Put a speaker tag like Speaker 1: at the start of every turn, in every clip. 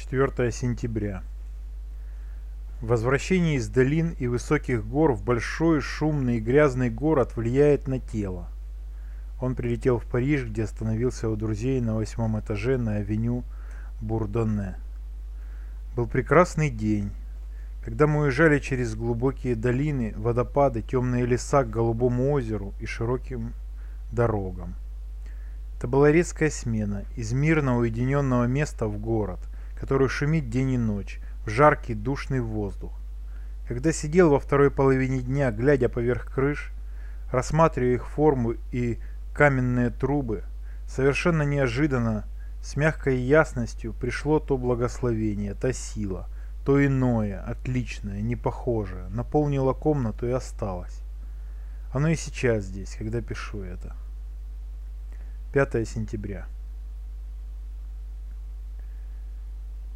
Speaker 1: 4 сентября. Возвращение из долин и высоких гор в большой, шумный и грязный город влияет на тело. Он прилетел в Париж, где остановился у друзей на восьмом этаже на авеню Бурдонне. Был прекрасный день. Когда мы уезжали через глубокие долины, водопады, темные леса к голубому озеру и широким дорогам. Это была резкая смена из мирного уединенного места в город, который шумит день и ночь, в жаркий душный воздух. Когда сидел во второй половине дня, глядя поверх крыш, рассматривая их форму и каменные трубы, совершенно неожиданно, с мягкой ясностью пришло то благословение, та сила, то иное, отличное, непохожее, наполнило комнату и осталось. Оно и сейчас здесь, когда пишу это. 5 сентября.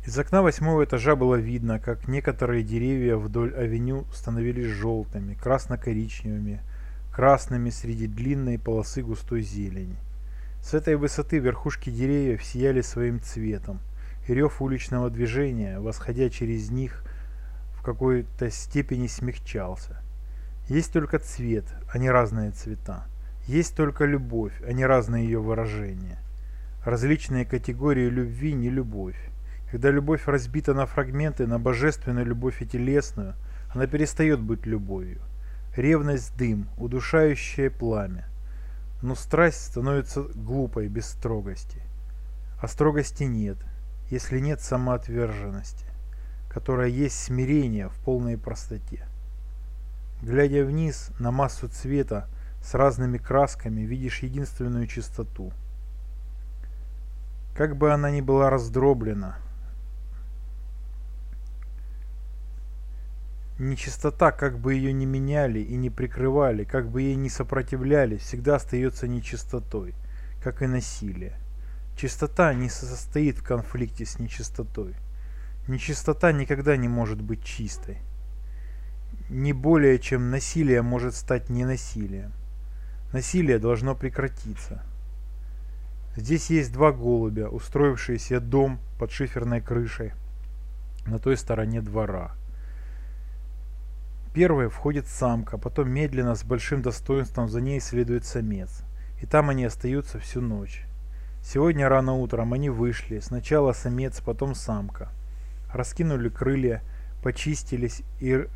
Speaker 1: Из окна восьмого этажа было видно, как некоторые деревья вдоль авеню становились желтыми, красно-коричневыми, красными среди длинной полосы густой зелени. С этой высоты верхушки деревьев сияли своим цветом, и рев уличного движения, восходя через них, в какой-то степени смягчался. Есть только цвет, а не разные цвета. Есть только любовь, а не разные ее выражения. Различные категории любви не любовь. Когда любовь разбита на фрагменты, на божественную любовь и телесную, она перестает быть любовью. Ревность – дым, удушающее пламя. Но страсть становится глупой без строгости. А строгости нет, если нет самоотверженности, которая есть смирение в полной простоте. Глядя вниз на массу цвета, с разными красками видишь единственную чистоту. Как бы она ни была раздроблена, нечистота, как бы ее ни меняли и не прикрывали, как бы ей ни сопротивлялись, всегда остается нечистотой, как и насилие. Чистота не состоит в конфликте с нечистотой. Нечистота никогда не может быть чистой. Не более, чем насилие может стать ненасилием. Насилие должно прекратиться. Здесь есть два голубя, устроившие себе дом под шиферной крышей на той стороне двора. Первой входит самка, потом медленно, с большим достоинством за ней следует самец. И там они остаются всю ночь. Сегодня рано утром они вышли, сначала самец, потом самка. Раскинули крылья, почистились и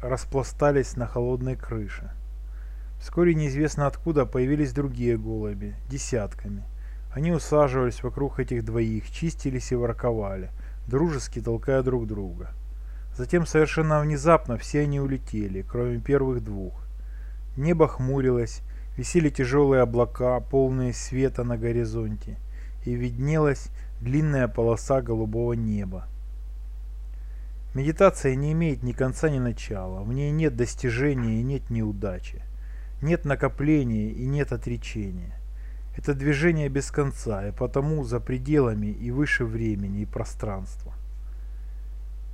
Speaker 1: распластались на холодной крыше. Вскоре неизвестно откуда появились другие голуби, десятками. Они усаживались вокруг этих двоих, чистились и ворковали, дружески толкая друг друга. Затем совершенно внезапно все они улетели, кроме первых двух. Небо хмурилось, висели тяжелые облака, полные света на горизонте, и виднелась длинная полоса голубого неба. Медитация не имеет ни конца, ни начала, в ней нет достижения и нет неудачи. Нет накопления и нет отречения. Это движение без конца, и потому за пределами и выше времени и пространства.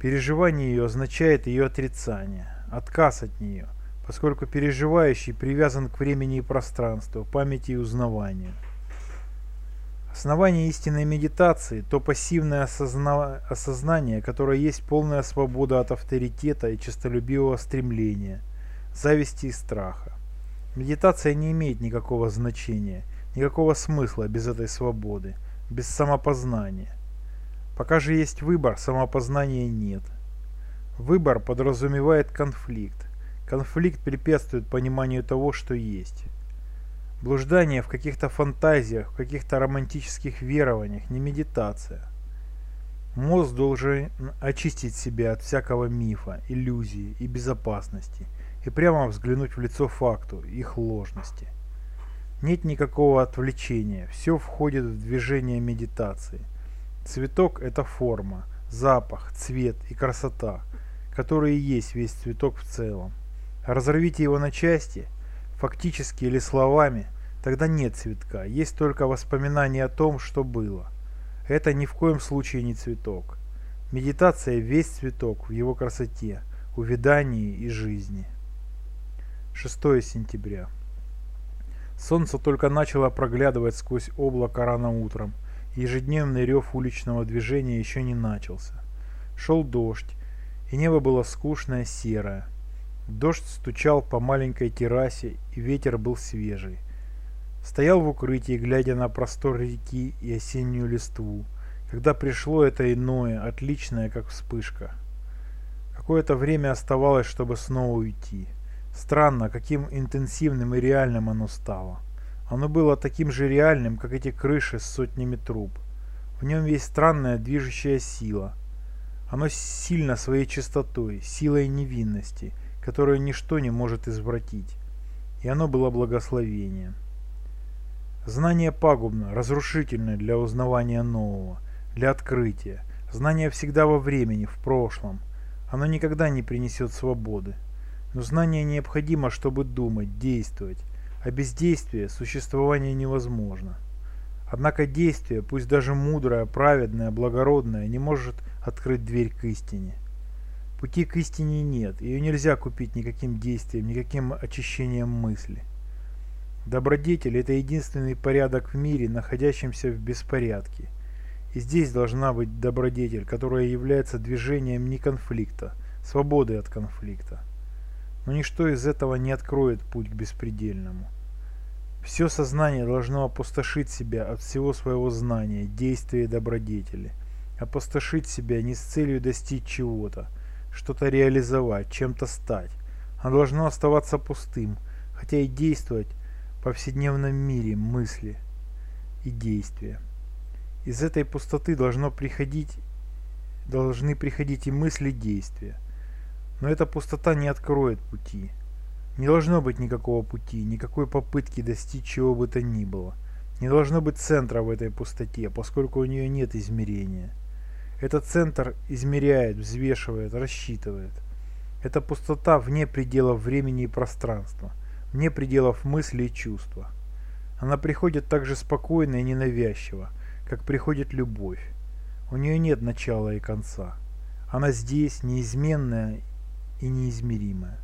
Speaker 1: Переживание ее означает ее отрицание, отказ от нее, поскольку переживающий привязан к времени и пространству, памяти и узнаванию. Основание истинной медитации – то пассивное осозна... осознание, которое есть полная свобода от авторитета и честолюбивого стремления, зависти и страха. Медитация не имеет никакого значения, никакого смысла без этой свободы, без самопознания. Пока же есть выбор, самопознания нет. Выбор подразумевает конфликт. Конфликт препятствует пониманию того, что есть. Блуждание в каких-то фантазиях, в каких-то романтических верованиях, не медитация. Мозг должен очистить себя от всякого мифа, иллюзии и безопасности – и прямо взглянуть в лицо факту, их ложности. Нет никакого отвлечения, все входит в движение медитации. Цветок – это форма, запах, цвет и красота, которые есть весь цветок в целом. Разорвите его на части, фактически или словами, тогда нет цветка, есть только воспоминание о том, что было. Это ни в коем случае не цветок. Медитация – весь цветок в его красоте, увядании и жизни. 6 сентября. Солнце только начало проглядывать сквозь облако рано утром, ежедневный рев уличного движения еще не начался. Шел дождь, и небо было скучное серое. Дождь стучал по маленькой террасе, и ветер был свежий. Стоял в укрытии, глядя на простор реки и осеннюю листву, когда пришло это иное, отличное, как вспышка. Какое-то время оставалось, чтобы снова уйти. Странно, каким интенсивным и реальным оно стало. Оно было таким же реальным, как эти крыши с сотнями труб. В нем есть странная движущая сила. Оно сильно своей чистотой, силой невинности, которую ничто не может извратить. И оно было благословением. Знание пагубно, разрушительно для узнавания нового, для открытия. Знание всегда во времени, в прошлом – оно никогда не принесет свободы. Но знание необходимо, чтобы думать, действовать, а без действия существование невозможно. Однако действие, пусть даже мудрое, праведное, благородное, не может открыть дверь к истине. Пути к истине нет, ее нельзя купить никаким действием, никаким очищением мысли. Добродетель – это единственный порядок в мире, находящемся в беспорядке – и здесь должна быть добродетель, которая является движением не конфликта, свободой от конфликта. Но ничто из этого не откроет путь к беспредельному. Все сознание должно опустошить себя от всего своего знания, действия и добродетели. Опустошить себя не с целью достичь чего-то, что-то реализовать, чем-то стать. Оно должно оставаться пустым, хотя и действовать в повседневном мире мысли и действия. Из этой пустоты должно приходить, должны приходить и мысли, и действия. Но эта пустота не откроет пути. Не должно быть никакого пути, никакой попытки достичь чего бы то ни было. Не должно быть центра в этой пустоте, поскольку у нее нет измерения. Этот центр измеряет, взвешивает, рассчитывает. Эта пустота вне пределов времени и пространства, вне пределов мысли и чувства. Она приходит так же спокойно и ненавязчиво, как приходит любовь. У нее нет начала и конца. Она здесь, неизменная и неизмеримая.